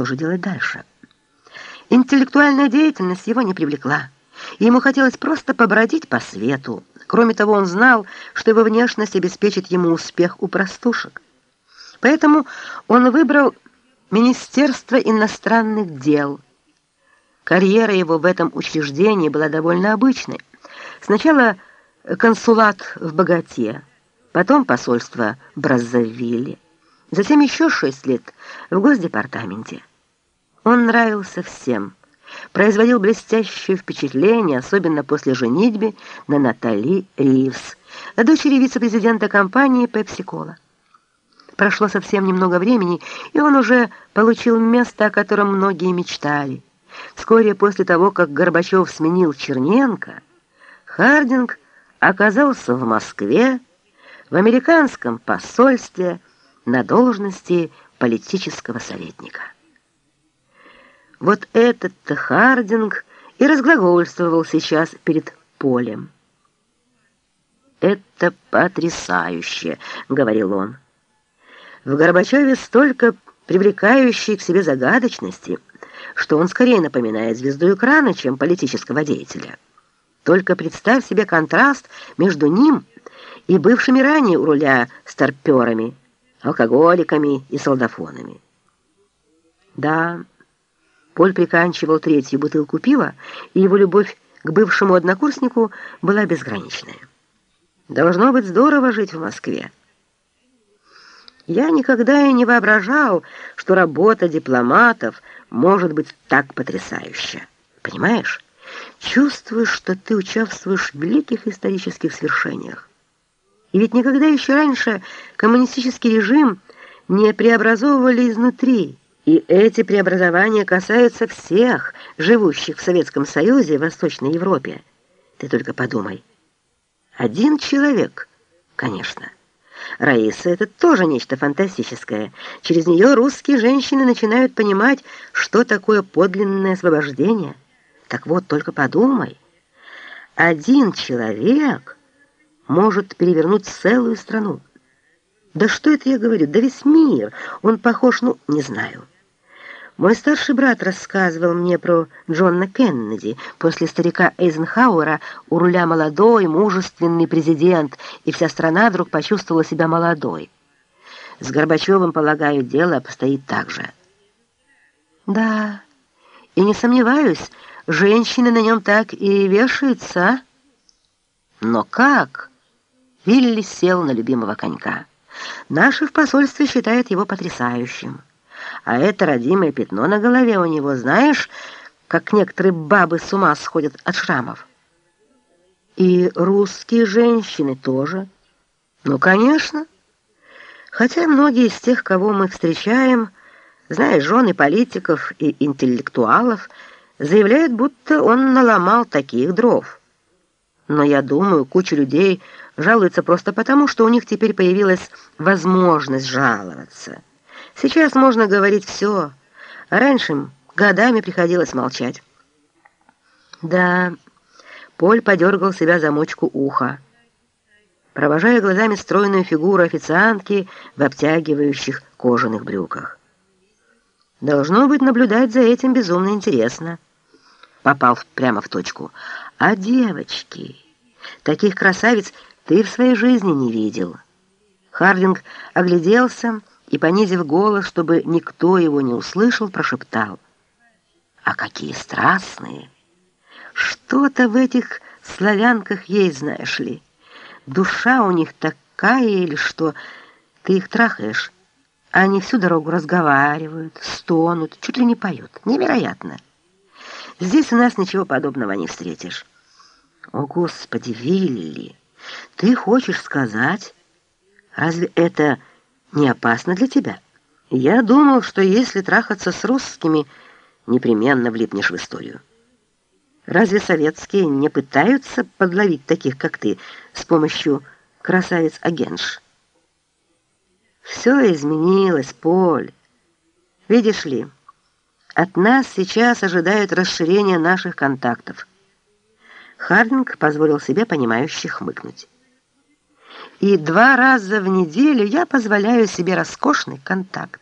что же делать дальше? Интеллектуальная деятельность его не привлекла. Ему хотелось просто побродить по свету. Кроме того, он знал, что его внешность обеспечит ему успех у простушек. Поэтому он выбрал Министерство иностранных дел. Карьера его в этом учреждении была довольно обычной. Сначала консулат в Богате, потом посольство в Браззавилле, затем еще шесть лет в Госдепартаменте. Он нравился всем, производил блестящее впечатление, особенно после женитьбы на Натали Ривз, дочери вице-президента компании «Пепси-Кола». Прошло совсем немного времени, и он уже получил место, о котором многие мечтали. Вскоре после того, как Горбачев сменил Черненко, Хардинг оказался в Москве, в американском посольстве на должности политического советника. Вот этот-то Хардинг и разглагольствовал сейчас перед полем. «Это потрясающе», — говорил он. «В Горбачеве столько привлекающей к себе загадочности, что он скорее напоминает звезду экрана, чем политического деятеля. Только представь себе контраст между ним и бывшими ранее у руля старперами, алкоголиками и солдафонами. Да, Поль приканчивал третью бутылку пива, и его любовь к бывшему однокурснику была безграничная. Должно быть здорово жить в Москве. Я никогда и не воображал, что работа дипломатов может быть так потрясающая. Понимаешь? Чувствуешь, что ты участвуешь в великих исторических свершениях. И ведь никогда еще раньше коммунистический режим не преобразовывали изнутри, и эти преобразования касаются всех, живущих в Советском Союзе и Восточной Европе. Ты только подумай. Один человек, конечно. Раиса — это тоже нечто фантастическое. Через нее русские женщины начинают понимать, что такое подлинное освобождение. Так вот, только подумай. Один человек может перевернуть целую страну. Да что это я говорю? Да весь мир. Он похож, ну, не знаю. Мой старший брат рассказывал мне про Джона Кеннеди. После старика Эйзенхауэра у руля молодой, мужественный президент, и вся страна вдруг почувствовала себя молодой. С Горбачевым, полагаю, дело обстоит так же. Да, и не сомневаюсь, женщины на нем так и вешаются? Но как? Вилли сел на любимого конька. Наши в посольстве считают его потрясающим. А это родимое пятно на голове у него, знаешь, как некоторые бабы с ума сходят от шрамов. И русские женщины тоже. Ну, конечно. Хотя многие из тех, кого мы встречаем, знаешь, жены политиков и интеллектуалов, заявляют, будто он наломал таких дров. Но я думаю, куча людей жалуются просто потому, что у них теперь появилась возможность жаловаться. Сейчас можно говорить все, а раньше годами приходилось молчать. Да, Поль подергал себя за мочку уха, провожая глазами стройную фигуру официантки в обтягивающих кожаных брюках. Должно быть, наблюдать за этим безумно интересно. Попал прямо в точку. А девочки, таких красавиц ты в своей жизни не видел. Хардинг огляделся и, понизив голос, чтобы никто его не услышал, прошептал. «А какие страстные! Что-то в этих славянках есть, знаешь ли. Душа у них такая или что, ты их трахаешь, они всю дорогу разговаривают, стонут, чуть ли не поют. Невероятно! Здесь у нас ничего подобного не встретишь». «О, Господи, Вилли, ты хочешь сказать, разве это...» не опасно для тебя. Я думал, что если трахаться с русскими, непременно влипнешь в историю. Разве советские не пытаются подловить таких, как ты, с помощью красавиц-агентш? Все изменилось, Поль. Видишь ли, от нас сейчас ожидают расширения наших контактов. Хардинг позволил себе понимающе хмыкнуть и два раза в неделю я позволяю себе роскошный контакт.